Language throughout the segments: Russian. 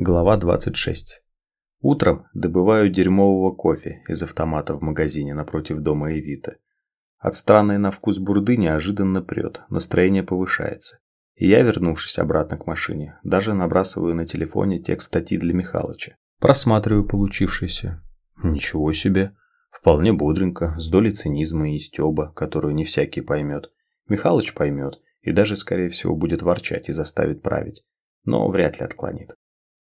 Глава 26. Утром добываю дерьмового кофе из автомата в магазине напротив дома Эвита. От странной на вкус бурды неожиданно прет, настроение повышается. И я, вернувшись обратно к машине, даже набрасываю на телефоне текст статьи для Михалыча. Просматриваю получившееся. Ничего себе. Вполне бодренько, с долей цинизма и стёба, которую не всякий поймет. Михалыч поймет и даже, скорее всего, будет ворчать и заставит править. Но вряд ли отклонит.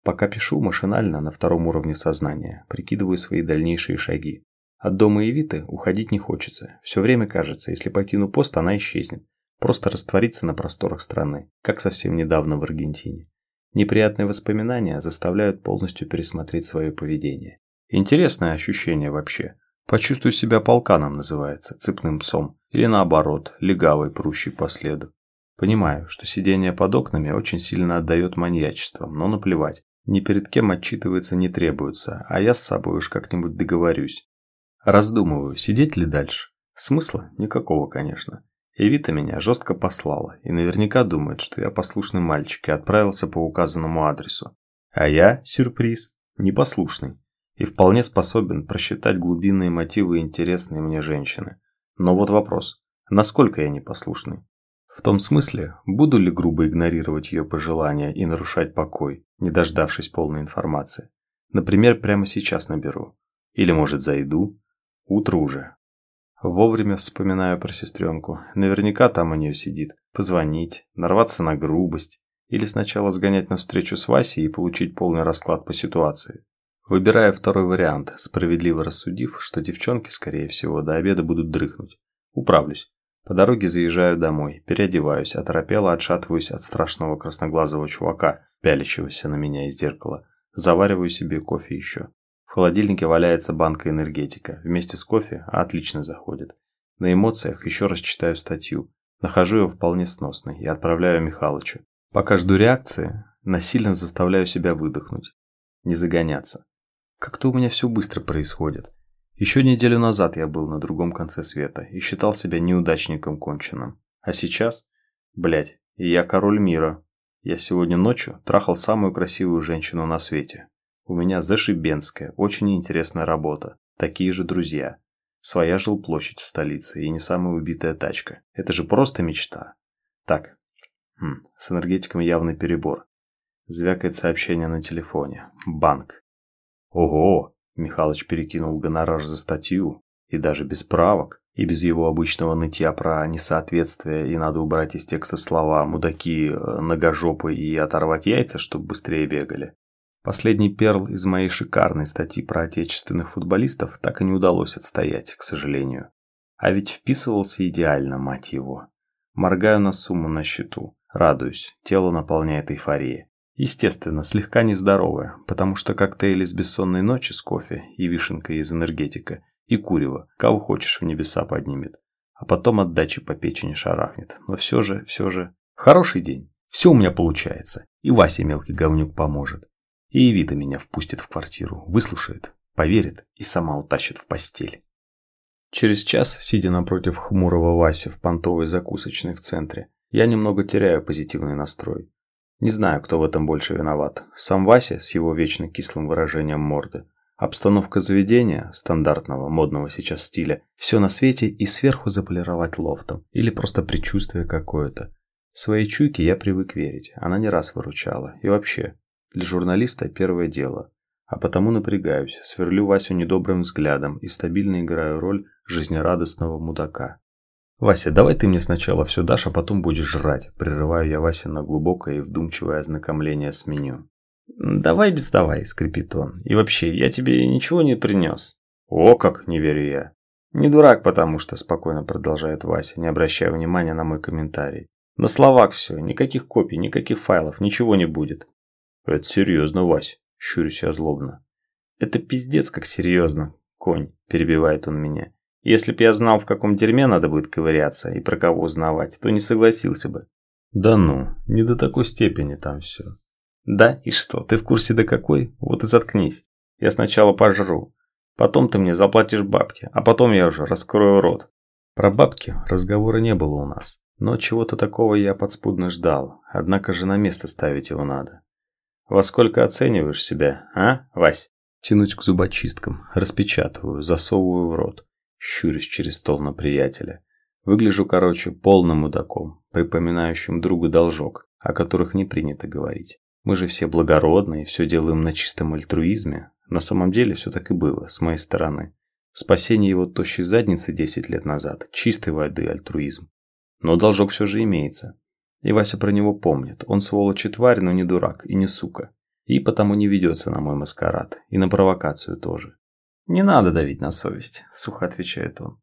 Пока пишу машинально на втором уровне сознания, прикидываю свои дальнейшие шаги. От дома Эвиты уходить не хочется. Все время кажется, если покину пост, она исчезнет. Просто растворится на просторах страны, как совсем недавно в Аргентине. Неприятные воспоминания заставляют полностью пересмотреть свое поведение. Интересное ощущение вообще. Почувствуй себя полканом называется, цепным псом. Или наоборот, легавой, прущей по следу. Понимаю, что сидение под окнами очень сильно отдает маньячеством, но наплевать. Ни перед кем отчитываться не требуется, а я с собой уж как-нибудь договорюсь. Раздумываю, сидеть ли дальше. Смысла никакого, конечно. Эвита меня жестко послала и наверняка думает, что я послушный мальчик и отправился по указанному адресу. А я, сюрприз, непослушный и вполне способен просчитать глубинные мотивы интересные мне женщины. Но вот вопрос, насколько я непослушный? В том смысле, буду ли грубо игнорировать ее пожелания и нарушать покой, не дождавшись полной информации. Например, прямо сейчас наберу. Или, может, зайду. Утро уже. Вовремя вспоминаю про сестренку. Наверняка там у нее сидит. Позвонить, нарваться на грубость. Или сначала сгонять на встречу с Васей и получить полный расклад по ситуации. Выбираю второй вариант, справедливо рассудив, что девчонки, скорее всего, до обеда будут дрыхнуть. Управлюсь. По дороге заезжаю домой, переодеваюсь, оторопело отшатываюсь от страшного красноглазого чувака, пялящегося на меня из зеркала. Завариваю себе кофе еще. В холодильнике валяется банка энергетика. Вместе с кофе отлично заходит. На эмоциях еще раз читаю статью. Нахожу ее вполне сносной и отправляю Михалычу. Пока жду реакции, насильно заставляю себя выдохнуть. Не загоняться. Как-то у меня все быстро происходит. Еще неделю назад я был на другом конце света и считал себя неудачником конченным. А сейчас? Блять, я король мира. Я сегодня ночью трахал самую красивую женщину на свете. У меня зашибенская, очень интересная работа. Такие же друзья. Своя жилплощадь в столице и не самая убитая тачка. Это же просто мечта. Так, хм, с энергетиком явный перебор. Звякает сообщение на телефоне. Банк. Ого, Михалыч перекинул гонорар за статью, и даже без правок, и без его обычного нытья про несоответствие, и надо убрать из текста слова «мудаки», «ногожопы» и «оторвать яйца», чтобы быстрее бегали. Последний перл из моей шикарной статьи про отечественных футболистов так и не удалось отстоять, к сожалению. А ведь вписывался идеально, мать его. Моргаю на сумму на счету, радуюсь, тело наполняет эйфория. Естественно, слегка нездоровая, потому что коктейли с бессонной ночи с кофе и вишенкой из энергетика и курево, кого хочешь в небеса поднимет. А потом от дачи по печени шарахнет. Но все же, все же... Хороший день. Все у меня получается. И Вася мелкий говнюк поможет. И Эвита меня впустит в квартиру, выслушает, поверит и сама утащит в постель. Через час, сидя напротив хмурого Васи в понтовой закусочной в центре, я немного теряю позитивный настрой. Не знаю, кто в этом больше виноват. Сам Вася с его вечно кислым выражением морды. Обстановка заведения, стандартного, модного сейчас стиля, все на свете и сверху заполировать лофтом. Или просто предчувствие какое-то. Своей чуйке я привык верить, она не раз выручала. И вообще, для журналиста первое дело. А потому напрягаюсь, сверлю Васю недобрым взглядом и стабильно играю роль жизнерадостного мудака. «Вася, давай ты мне сначала все дашь, а потом будешь жрать», – прерываю я Вася на глубокое и вдумчивое ознакомление с меню. «Давай без давай», – скрипит он. «И вообще, я тебе ничего не принес». «О как!» – не верю я. «Не дурак, потому что», – спокойно продолжает Вася, не обращая внимания на мой комментарий. «На словах все, никаких копий, никаких файлов, ничего не будет». «Это серьезно, Вась», – щурюсь я злобно. «Это пиздец как серьезно, конь», – перебивает он меня. Если б я знал, в каком дерьме надо будет ковыряться и про кого узнавать, то не согласился бы. Да ну, не до такой степени там все. Да, и что, ты в курсе до какой? Вот и заткнись. Я сначала пожру. Потом ты мне заплатишь бабки, а потом я уже раскрою рот. Про бабки разговора не было у нас. Но чего-то такого я подспудно ждал, однако же на место ставить его надо. Во сколько оцениваешь себя, а, Вась? Тянуть к зубочисткам, распечатываю, засовываю в рот. Щурюсь через стол на приятеля. Выгляжу, короче, полным мудаком, припоминающим другу должок, о которых не принято говорить. Мы же все благородные, все делаем на чистом альтруизме. На самом деле все так и было, с моей стороны. Спасение его тощей задницы 10 лет назад – чистой воды альтруизм. Но должок все же имеется. И Вася про него помнит. Он сволочь и тварь, но не дурак и не сука. И потому не ведется на мой маскарад. И на провокацию тоже. «Не надо давить на совесть», – сухо отвечает он.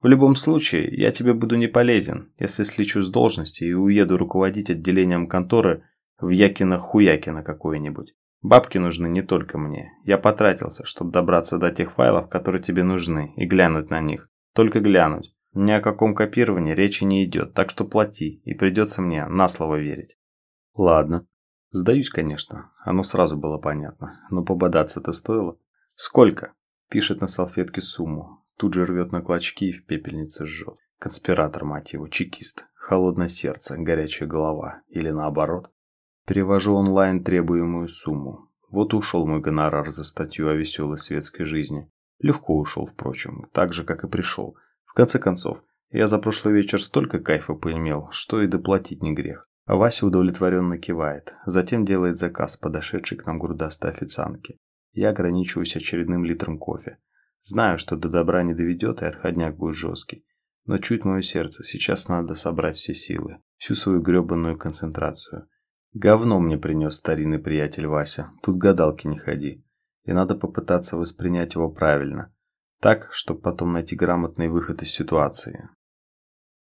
«В любом случае, я тебе буду не полезен, если слечу с должности и уеду руководить отделением конторы в Якино-Хуякино какое-нибудь. Бабки нужны не только мне. Я потратился, чтобы добраться до тех файлов, которые тебе нужны, и глянуть на них. Только глянуть. Ни о каком копировании речи не идет, так что плати, и придется мне на слово верить. Ладно. Сдаюсь, конечно. Оно сразу было понятно. Но пободаться-то стоило. Сколько? Пишет на салфетке сумму. Тут же рвет на клочки и в пепельнице жжет. Конспиратор, мать его, чекист. Холодное сердце, горячая голова. Или наоборот. Перевожу онлайн требуемую сумму. Вот ушел мой гонорар за статью о веселой светской жизни. Легко ушел, впрочем, так же, как и пришел. В конце концов, я за прошлый вечер столько кайфа поимел, что и доплатить не грех. Вася удовлетворенно кивает, затем делает заказ подошедший к нам грудастой официантки. Я ограничиваюсь очередным литром кофе. Знаю, что до добра не доведет и отходняк будет жесткий. Но чуть мое сердце, сейчас надо собрать все силы, всю свою гребанную концентрацию. Говно мне принес старинный приятель Вася. Тут гадалки не ходи. И надо попытаться воспринять его правильно. Так, чтобы потом найти грамотный выход из ситуации.